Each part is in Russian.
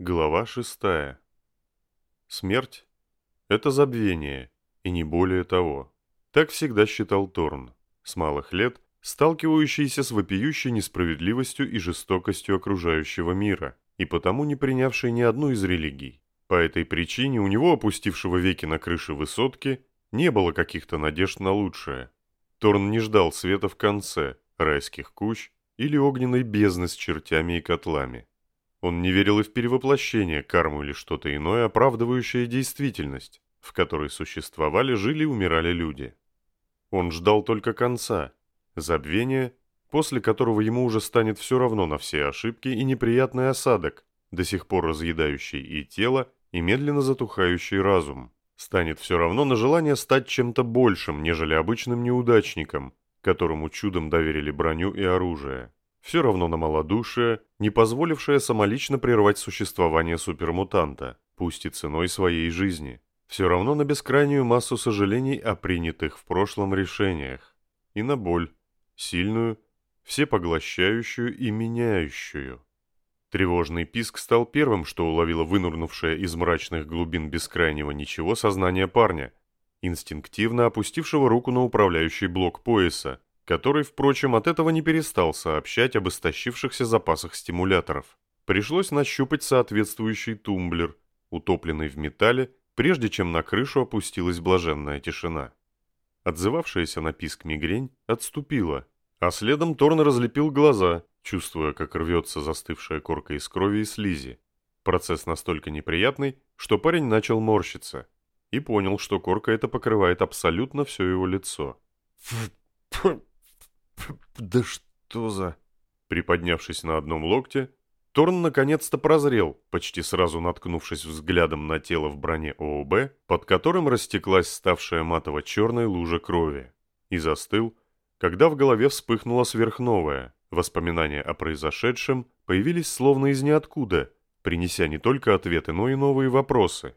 Глава шестая. Смерть – это забвение, и не более того. Так всегда считал Торн, с малых лет сталкивающийся с вопиющей несправедливостью и жестокостью окружающего мира, и потому не принявший ни одну из религий. По этой причине у него, опустившего веки на крыше высотки, не было каких-то надежд на лучшее. Торн не ждал света в конце, райских кущ или огненной бездны с чертями и котлами. Он не верил и в перевоплощение, карму или что-то иное, оправдывающее действительность, в которой существовали, жили и умирали люди. Он ждал только конца, забвения, после которого ему уже станет все равно на все ошибки и неприятный осадок, до сих пор разъедающий и тело, и медленно затухающий разум. Станет все равно на желание стать чем-то большим, нежели обычным неудачником, которому чудом доверили броню и оружие все равно на малодушие, не позволившее самолично прервать существование супермутанта, пусть и ценой своей жизни. Все равно на бескрайнюю массу сожалений о принятых в прошлом решениях. И на боль, сильную, всепоглощающую и меняющую. Тревожный писк стал первым, что уловило вынурнувшее из мрачных глубин бескрайнего ничего сознание парня, инстинктивно опустившего руку на управляющий блок пояса, который, впрочем, от этого не перестал сообщать об истощившихся запасах стимуляторов. Пришлось нащупать соответствующий тумблер, утопленный в металле, прежде чем на крышу опустилась блаженная тишина. Отзывавшаяся на писк мигрень отступила, а следом Торн разлепил глаза, чувствуя, как рвется застывшая корка из крови и слизи. Процесс настолько неприятный, что парень начал морщиться и понял, что корка эта покрывает абсолютно все его лицо. Да что за... Приподнявшись на одном локте, Торн наконец-то прозрел, почти сразу наткнувшись взглядом на тело в броне ООБ, под которым растеклась ставшая матово-черной лужа крови, и застыл, когда в голове вспыхнуло сверхновое. Воспоминания о произошедшем появились словно из ниоткуда, принеся не только ответы, но и новые вопросы.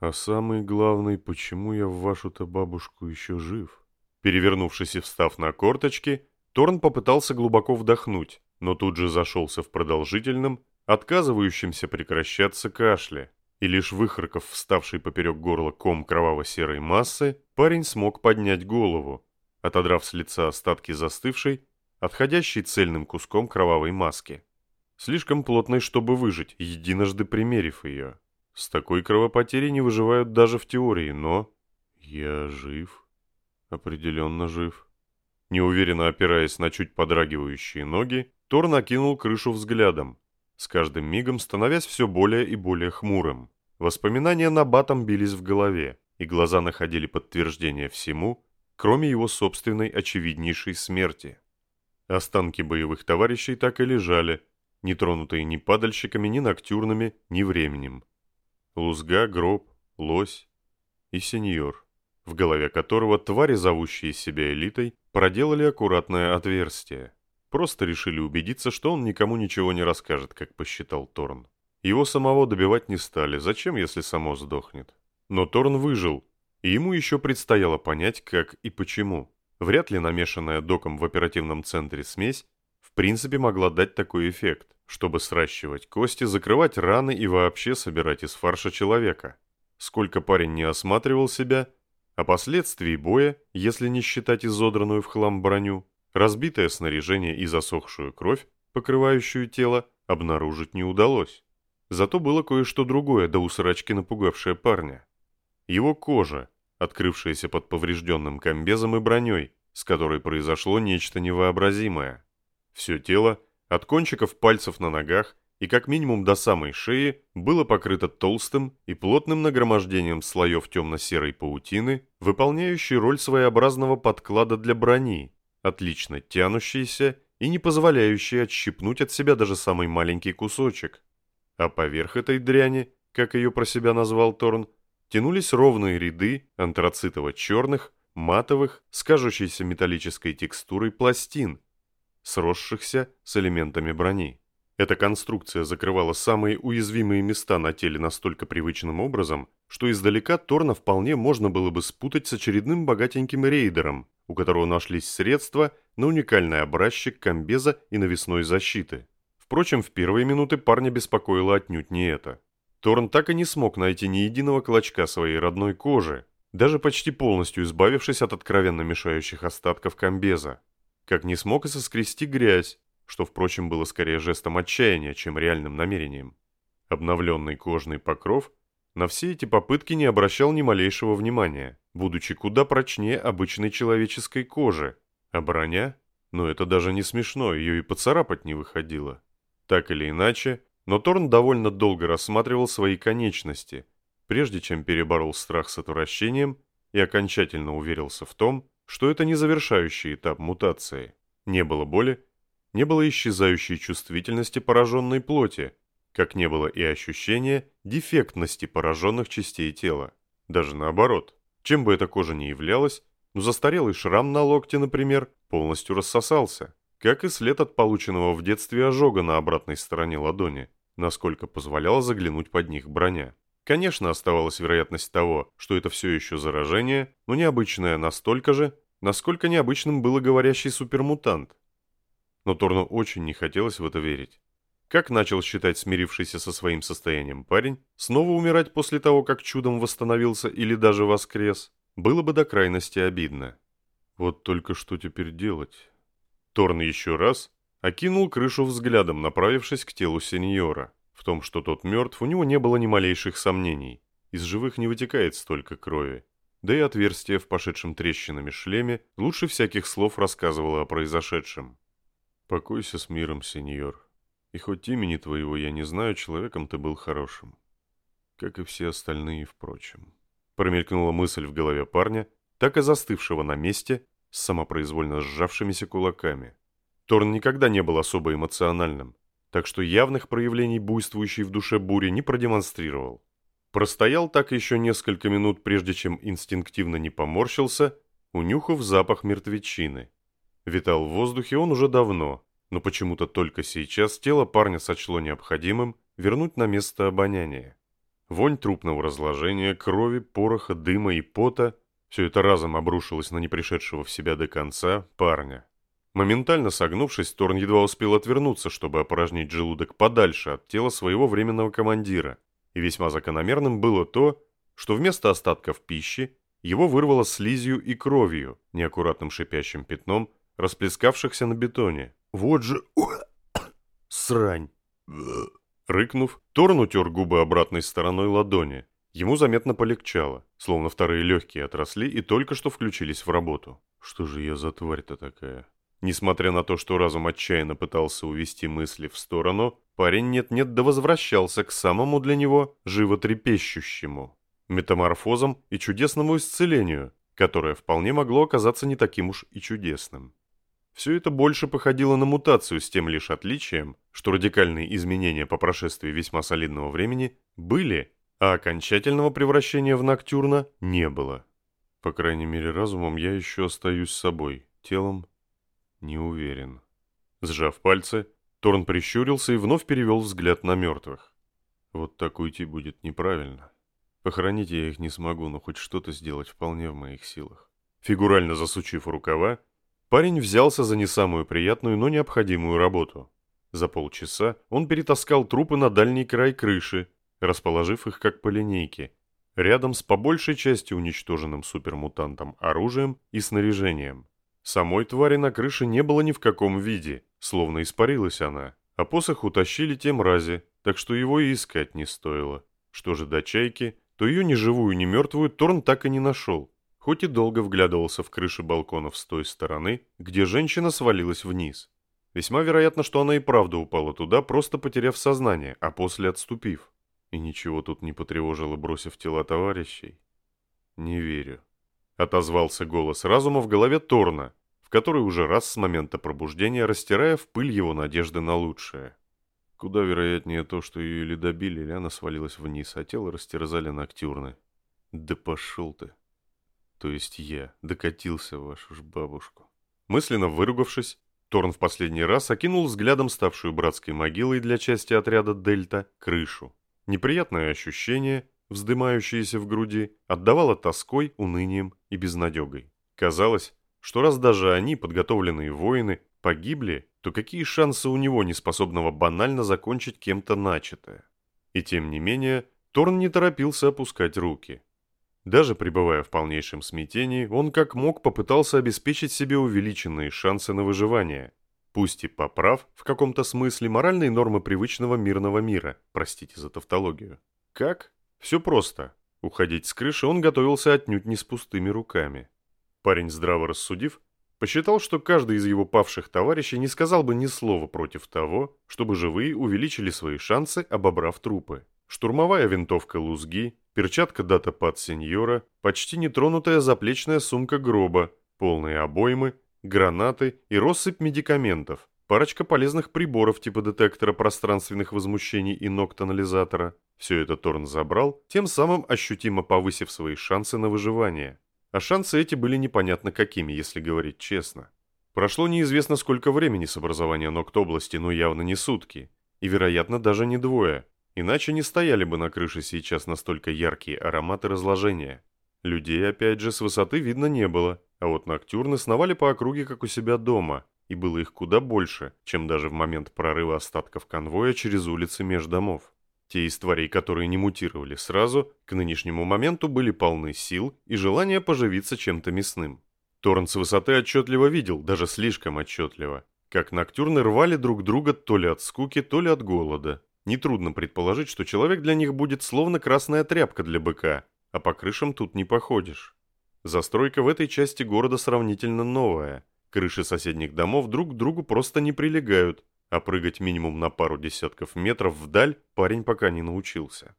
А самый главный, почему я в вашу-то бабушку еще жив? Перевернувшись и встав на корточки, Торн попытался глубоко вдохнуть, но тут же зашелся в продолжительном, отказывающемся прекращаться кашле, и лишь выхарков вставший поперек горла ком кроваво-серой массы, парень смог поднять голову, отодрав с лица остатки застывшей, отходящей цельным куском кровавой маски. Слишком плотной, чтобы выжить, единожды примерив ее. С такой кровопотерей не выживают даже в теории, но... Я жив. Определенно жив. Неуверенно опираясь на чуть подрагивающие ноги, Тор накинул крышу взглядом, с каждым мигом становясь все более и более хмурым. Воспоминания на батом бились в голове, и глаза находили подтверждение всему, кроме его собственной очевиднейшей смерти. Останки боевых товарищей так и лежали, не тронутые ни падальщиками, ни ноктюрными, ни временем. Лузга, гроб, лось и сеньор в голове которого твари, зовущие себя элитой, проделали аккуратное отверстие. Просто решили убедиться, что он никому ничего не расскажет, как посчитал Торн. Его самого добивать не стали, зачем, если само сдохнет? Но Торн выжил, и ему еще предстояло понять, как и почему. Вряд ли намешанная доком в оперативном центре смесь в принципе могла дать такой эффект, чтобы сращивать кости, закрывать раны и вообще собирать из фарша человека. Сколько парень не осматривал себя – о последствии боя, если не считать изодранную в хлам броню, разбитое снаряжение и засохшую кровь, покрывающую тело, обнаружить не удалось. Зато было кое-что другое, до усрачки напугавшее парня. Его кожа, открывшаяся под поврежденным комбезом и броней, с которой произошло нечто невообразимое. Все тело, от кончиков пальцев на ногах и как минимум до самой шеи было покрыто толстым и плотным нагромождением слоев темно-серой паутины, выполняющей роль своеобразного подклада для брони, отлично тянущейся и не позволяющей отщипнуть от себя даже самый маленький кусочек. А поверх этой дряни, как ее про себя назвал Торн, тянулись ровные ряды антрацитово-черных, матовых, с металлической текстурой пластин, сросшихся с элементами брони. Эта конструкция закрывала самые уязвимые места на теле настолько привычным образом, что издалека Торна вполне можно было бы спутать с очередным богатеньким рейдером, у которого нашлись средства на уникальный образчик комбеза и навесной защиты. Впрочем, в первые минуты парня беспокоило отнюдь не это. Торн так и не смог найти ни единого клочка своей родной кожи, даже почти полностью избавившись от откровенно мешающих остатков комбеза. Как не смог и соскрести грязь, что, впрочем, было скорее жестом отчаяния, чем реальным намерением. Обновленный кожный покров на все эти попытки не обращал ни малейшего внимания, будучи куда прочнее обычной человеческой кожи, а броня, ну это даже не смешно, ее и поцарапать не выходило. Так или иначе, но Торн довольно долго рассматривал свои конечности, прежде чем переборол страх с отвращением и окончательно уверился в том, что это не завершающий этап мутации. Не было боли, не было исчезающей чувствительности пораженной плоти, как не было и ощущения дефектности пораженных частей тела. Даже наоборот, чем бы эта кожа ни являлась, но застарелый шрам на локте, например, полностью рассосался, как и след от полученного в детстве ожога на обратной стороне ладони, насколько позволяла заглянуть под них броня. Конечно, оставалась вероятность того, что это все еще заражение, но необычное настолько же, насколько необычным был говорящий супермутант. Но Торну очень не хотелось в это верить. Как начал считать смирившийся со своим состоянием парень, снова умирать после того, как чудом восстановился или даже воскрес, было бы до крайности обидно. Вот только что теперь делать? Торн еще раз окинул крышу взглядом, направившись к телу сеньора. В том, что тот мертв, у него не было ни малейших сомнений. Из живых не вытекает столько крови. Да и отверстие в пошедшем трещинами шлеме лучше всяких слов рассказывало о произошедшем. «Покойся с миром, сеньор», и хоть имени твоего я не знаю, человеком ты был хорошим. Как и все остальные, впрочем. Промелькнула мысль в голове парня, так и застывшего на месте, с самопроизвольно сжавшимися кулаками. Торн никогда не был особо эмоциональным, так что явных проявлений буйствующей в душе бури не продемонстрировал. Простоял так еще несколько минут, прежде чем инстинктивно не поморщился, унюхав запах мертвечины. Витал в воздухе он уже давно, но почему-то только сейчас тело парня сочло необходимым вернуть на место обоняния. Вонь трупного разложения, крови, пороха, дыма и пота – все это разом обрушилось на непришедшего в себя до конца парня. Моментально согнувшись, Торн едва успел отвернуться, чтобы опорожнить желудок подальше от тела своего временного командира. И весьма закономерным было то, что вместо остатков пищи его вырвало слизью и кровью, неаккуратным шипящим пятном, расплескавшихся на бетоне. Вот же... Срань. Рыкнув, Торн утер губы обратной стороной ладони. Ему заметно полегчало, словно вторые легкие отросли и только что включились в работу. Что же я за тварь-то такая? Несмотря на то, что разум отчаянно пытался увести мысли в сторону, парень нет-нет да возвращался к самому для него животрепещущему метаморфозам и чудесному исцелению, которое вполне могло оказаться не таким уж и чудесным. Все это больше походило на мутацию с тем лишь отличием, что радикальные изменения по прошествии весьма солидного времени были, а окончательного превращения в Ноктюрна не было. По крайней мере, разумом я еще остаюсь собой, телом не уверен. Сжав пальцы, Торн прищурился и вновь перевел взгляд на мертвых. Вот так уйти будет неправильно. Похоронить я их не смогу, но хоть что-то сделать вполне в моих силах. Фигурально засучив рукава, Парень взялся за не самую приятную, но необходимую работу. За полчаса он перетаскал трупы на дальний край крыши, расположив их как по линейке, рядом с по большей части уничтоженным супермутантом оружием и снаряжением. Самой твари на крыше не было ни в каком виде, словно испарилась она, а посох утащили те мрази, так что его и искать не стоило. Что же до чайки, то ее ни живую, ни мертвую Торн так и не нашел хоть и долго вглядывался в крыши балконов с той стороны, где женщина свалилась вниз. Весьма вероятно, что она и правда упала туда, просто потеряв сознание, а после отступив. И ничего тут не потревожило, бросив тела товарищей. «Не верю», — отозвался голос разума в голове Торна, в который уже раз с момента пробуждения, растирая в пыль его надежды на лучшее. Куда вероятнее то, что ее или добили, или она свалилась вниз, а тело растерзали ноктюрны. «Да пошел ты!» То есть я, докатился вашу ж бабушку. Мысленно выругавшись, Торн в последний раз окинул взглядом ставшую братской могилой для части отряда «Дельта» крышу. Неприятное ощущение, вздымающееся в груди, отдавало тоской, унынием и безнадегой. Казалось, что раз даже они, подготовленные воины, погибли, то какие шансы у него, неспособного банально закончить кем-то начатое? И тем не менее, Торн не торопился опускать руки. Даже пребывая в полнейшем смятении, он как мог попытался обеспечить себе увеличенные шансы на выживание. Пусть и поправ в каком-то смысле моральные нормы привычного мирного мира, простите за тавтологию. Как? Все просто. Уходить с крыши он готовился отнюдь не с пустыми руками. Парень, здраво рассудив, посчитал, что каждый из его павших товарищей не сказал бы ни слова против того, чтобы живые увеличили свои шансы, обобрав трупы. Штурмовая винтовка Лузги, перчатка дата под сеньора, почти нетронутая заплечная сумка гроба, полные обоймы, гранаты и россыпь медикаментов, парочка полезных приборов типа детектора пространственных возмущений и ноктоанализатора. Все это Торн забрал, тем самым ощутимо повысив свои шансы на выживание. А шансы эти были непонятно какими, если говорить честно. Прошло неизвестно сколько времени с образования Нокт-области, но явно не сутки. И, вероятно, даже не двое. Иначе не стояли бы на крыше сейчас настолько яркие ароматы разложения. Людей, опять же, с высоты видно не было, а вот ноктюрны сновали по округе, как у себя дома, и было их куда больше, чем даже в момент прорыва остатков конвоя через улицы меж домов. Те из тварей, которые не мутировали сразу, к нынешнему моменту были полны сил и желания поживиться чем-то мясным. Торн с высоты отчетливо видел, даже слишком отчетливо, как ноктюрны рвали друг друга то ли от скуки, то ли от голода. Нетрудно предположить, что человек для них будет словно красная тряпка для быка, а по крышам тут не походишь. Застройка в этой части города сравнительно новая. Крыши соседних домов друг к другу просто не прилегают, а прыгать минимум на пару десятков метров вдаль парень пока не научился.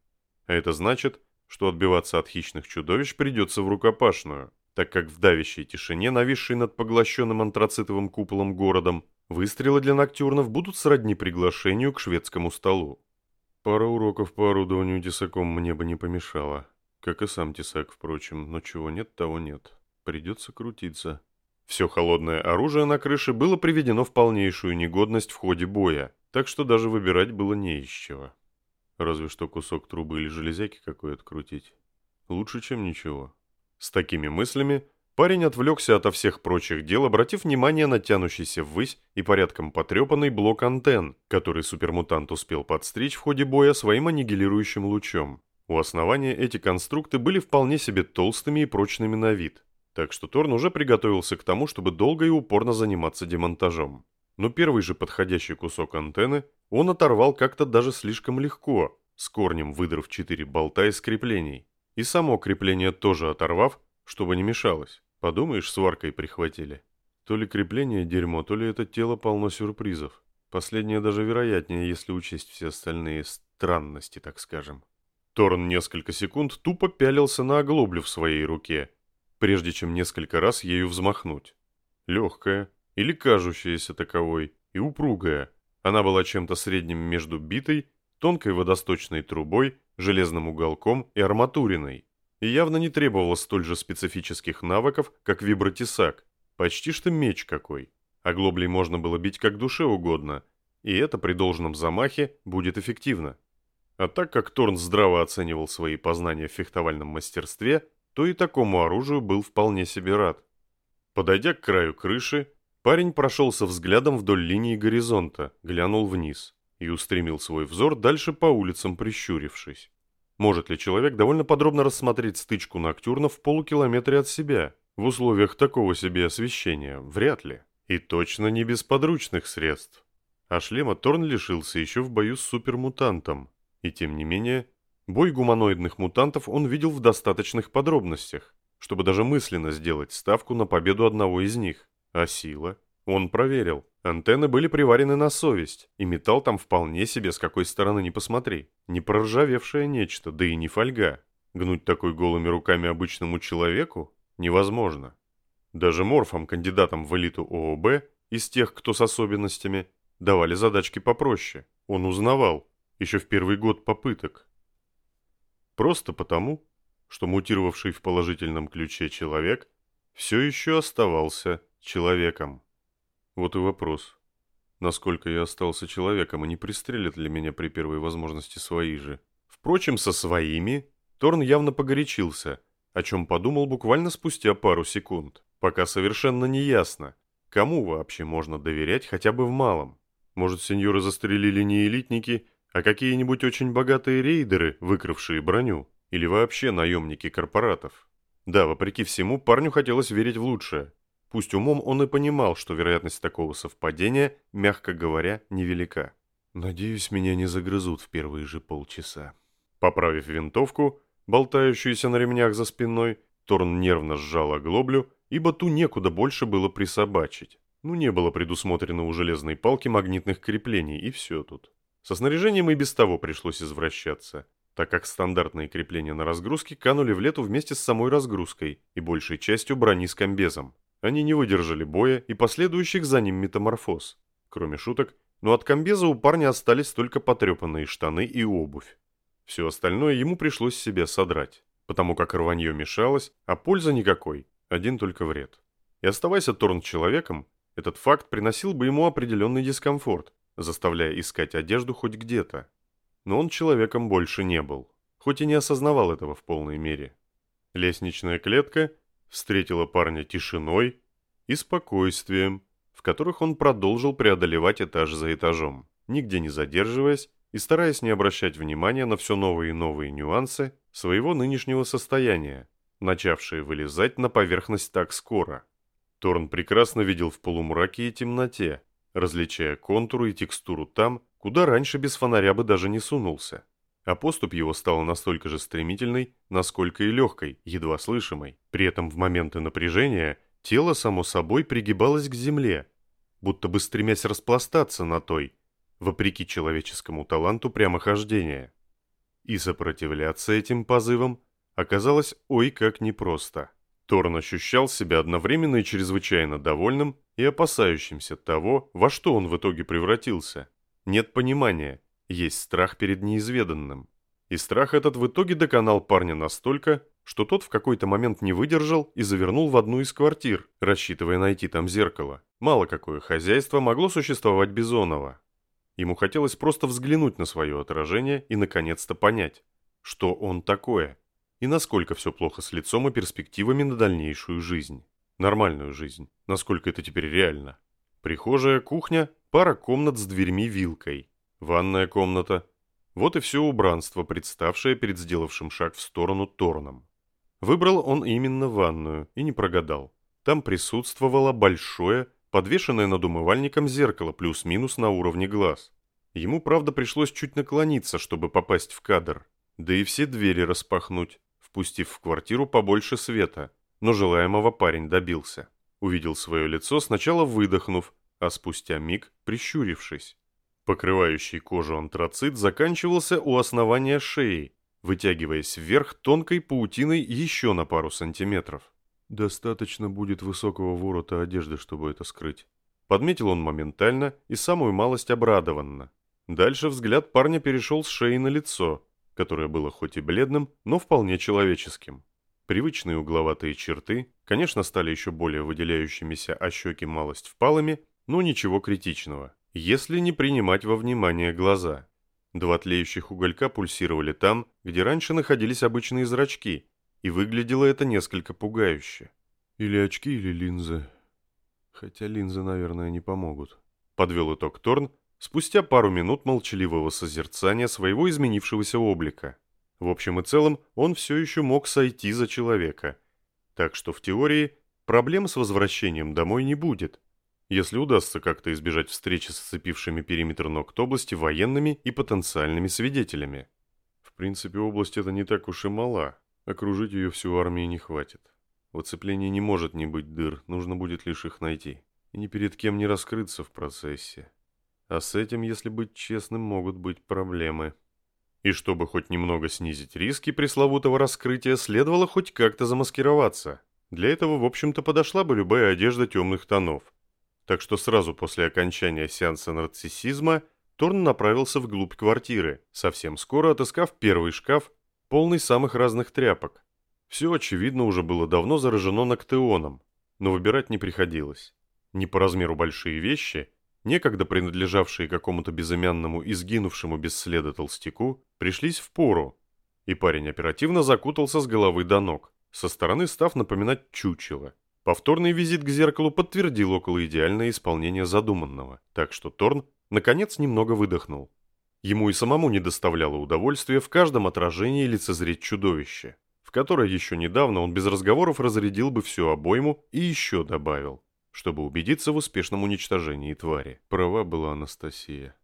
А это значит, что отбиваться от хищных чудовищ придется в рукопашную, так как в давящей тишине, нависшей над поглощенным антрацитовым куполом городом, Выстрелы для ноктюрнов будут сродни приглашению к шведскому столу. Пара уроков по орудованию тесаком мне бы не помешала. Как и сам тесак, впрочем, но чего нет, того нет. Придется крутиться. Все холодное оружие на крыше было приведено в полнейшую негодность в ходе боя, так что даже выбирать было не из чего. Разве что кусок трубы или железяки какой-то крутить. Лучше, чем ничего. С такими мыслями Парень отвлекся ото всех прочих дел, обратив внимание на тянущийся ввысь и порядком потрепанный блок антенн, который супермутант успел подстричь в ходе боя своим аннигилирующим лучом. У основания эти конструкты были вполне себе толстыми и прочными на вид, так что Торн уже приготовился к тому, чтобы долго и упорно заниматься демонтажом. Но первый же подходящий кусок антенны он оторвал как-то даже слишком легко, с корнем выдрав четыре болта из креплений. И само крепление тоже оторвав, чтобы не мешалось. Подумаешь, сваркой прихватили. То ли крепление дерьмо, то ли это тело полно сюрпризов. Последнее даже вероятнее, если учесть все остальные странности, так скажем. Торн несколько секунд тупо пялился на оглоблю в своей руке, прежде чем несколько раз ею взмахнуть. Легкая, или кажущаяся таковой, и упругая. Она была чем-то средним между битой, тонкой водосточной трубой, железным уголком и арматуриной и явно не требовала столь же специфических навыков, как вибротесак. Почти что меч какой. А глоблей можно было бить как душе угодно, и это при должном замахе будет эффективно. А так как Торн здраво оценивал свои познания в фехтовальном мастерстве, то и такому оружию был вполне себе рад. Подойдя к краю крыши, парень прошелся взглядом вдоль линии горизонта, глянул вниз и устремил свой взор дальше по улицам, прищурившись. Может ли человек довольно подробно рассмотреть стычку ноктюрнов в полукилометре от себя? В условиях такого себе освещения вряд ли. И точно не без подручных средств. А шлема Торн лишился еще в бою с супермутантом. И тем не менее, бой гуманоидных мутантов он видел в достаточных подробностях, чтобы даже мысленно сделать ставку на победу одного из них. А сила? Он проверил. Антенны были приварены на совесть, и металл там вполне себе с какой стороны не посмотри. Не проржавевшее нечто, да и не фольга. Гнуть такой голыми руками обычному человеку невозможно. Даже морфам, кандидатам в элиту ООБ, из тех, кто с особенностями, давали задачки попроще. Он узнавал, еще в первый год попыток. Просто потому, что мутировавший в положительном ключе человек все еще оставался человеком. Вот и вопрос. Насколько я остался человеком, и не пристрелят ли меня при первой возможности свои же? Впрочем, со своими Торн явно погорячился, о чем подумал буквально спустя пару секунд. Пока совершенно не ясно, Кому вообще можно доверять хотя бы в малом? Может, сеньоры застрелили не элитники, а какие-нибудь очень богатые рейдеры, выкравшие броню? Или вообще наемники корпоратов? Да, вопреки всему, парню хотелось верить в лучшее. Пусть умом он и понимал, что вероятность такого совпадения, мягко говоря, невелика. «Надеюсь, меня не загрызут в первые же полчаса». Поправив винтовку, болтающуюся на ремнях за спиной, Торн нервно сжал оглоблю, ибо ту некуда больше было присобачить. Ну, не было предусмотрено у железной палки магнитных креплений, и все тут. Со снаряжением и без того пришлось извращаться, так как стандартные крепления на разгрузке канули в лету вместе с самой разгрузкой и большей частью брони с комбезом. Они не выдержали боя и последующих за ним метаморфоз. Кроме шуток, но от комбеза у парня остались только потрепанные штаны и обувь. Все остальное ему пришлось себе содрать, потому как рванье мешалось, а польза никакой, один только вред. И оставайся Торн человеком, этот факт приносил бы ему определенный дискомфорт, заставляя искать одежду хоть где-то. Но он человеком больше не был, хоть и не осознавал этого в полной мере. Лестничная клетка встретила парня тишиной и спокойствием, в которых он продолжил преодолевать этаж за этажом, нигде не задерживаясь и стараясь не обращать внимания на все новые и новые нюансы своего нынешнего состояния, начавшие вылезать на поверхность так скоро. Торн прекрасно видел в полумраке и темноте, различая контуры и текстуру там, куда раньше без фонаря бы даже не сунулся. А поступ его стал настолько же стремительной, насколько и легкой, едва слышимой. При этом в моменты напряжения тело само собой пригибалось к земле, будто бы стремясь распластаться на той, вопреки человеческому таланту прямохождения. И сопротивляться этим позывам оказалось ой как непросто. Торн ощущал себя одновременно и чрезвычайно довольным и опасающимся того, во что он в итоге превратился. Нет понимания, есть страх перед неизведанным. И страх этот в итоге доконал парня настолько, что тот в какой-то момент не выдержал и завернул в одну из квартир, рассчитывая найти там зеркало. Мало какое хозяйство могло существовать без оного. Ему хотелось просто взглянуть на свое отражение и наконец-то понять, что он такое – и насколько все плохо с лицом и перспективами на дальнейшую жизнь. Нормальную жизнь, насколько это теперь реально. Прихожая, кухня, пара комнат с дверьми-вилкой, ванная комната. Вот и все убранство, представшее перед сделавшим шаг в сторону Торном. Выбрал он именно ванную и не прогадал. Там присутствовало большое, подвешенное над умывальником зеркало плюс-минус на уровне глаз. Ему, правда, пришлось чуть наклониться, чтобы попасть в кадр. Да и все двери распахнуть впустив в квартиру побольше света, но желаемого парень добился. Увидел свое лицо, сначала выдохнув, а спустя миг прищурившись. Покрывающий кожу антрацит заканчивался у основания шеи, вытягиваясь вверх тонкой паутиной еще на пару сантиметров. Достаточно будет высокого ворота одежды, чтобы это скрыть. Подметил он моментально и самую малость обрадованно. Дальше взгляд парня перешел с шеи на лицо, которое было хоть и бледным, но вполне человеческим. Привычные угловатые черты, конечно, стали еще более выделяющимися, а щеки малость впалыми, но ничего критичного, если не принимать во внимание глаза. Два тлеющих уголька пульсировали там, где раньше находились обычные зрачки, и выглядело это несколько пугающе. Или очки, или линзы. Хотя линзы, наверное, не помогут. Подвел итог Торн, спустя пару минут молчаливого созерцания своего изменившегося облика. В общем и целом, он все еще мог сойти за человека. Так что в теории проблем с возвращением домой не будет, если удастся как-то избежать встречи с оцепившими периметр Нокт области военными и потенциальными свидетелями. В принципе, область эта не так уж и мала, окружить ее всю армии не хватит. В оцеплении не может не быть дыр, нужно будет лишь их найти. И ни перед кем не раскрыться в процессе. А с этим, если быть честным, могут быть проблемы. И чтобы хоть немного снизить риски пресловутого раскрытия, следовало хоть как-то замаскироваться. Для этого, в общем-то, подошла бы любая одежда темных тонов. Так что сразу после окончания сеанса нарциссизма Торн направился вглубь квартиры, совсем скоро отыскав первый шкаф, полный самых разных тряпок. Все, очевидно, уже было давно заражено ноктеоном, но выбирать не приходилось. Не по размеру большие вещи, некогда принадлежавшие какому-то безымянному и сгинувшему без следа толстяку, пришлись в пору, и парень оперативно закутался с головы до ног, со стороны став напоминать чучело. Повторный визит к зеркалу подтвердил около идеальное исполнение задуманного, так что Торн, наконец, немного выдохнул. Ему и самому не доставляло удовольствия в каждом отражении лицезреть чудовище, в которое еще недавно он без разговоров разрядил бы всю обойму и еще добавил, чтобы убедиться в успешном уничтожении твари. Права была Анастасия.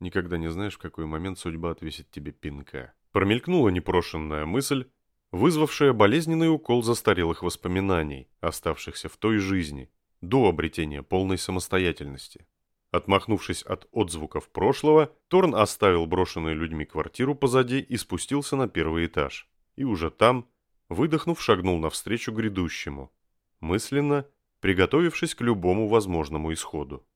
Никогда не знаешь, в какой момент судьба отвесит тебе пинка. Промелькнула непрошенная мысль, вызвавшая болезненный укол застарелых воспоминаний, оставшихся в той жизни, до обретения полной самостоятельности. Отмахнувшись от отзвуков прошлого, Торн оставил брошенную людьми квартиру позади и спустился на первый этаж. И уже там, выдохнув, шагнул навстречу грядущему, мысленно приготовившись к любому возможному исходу.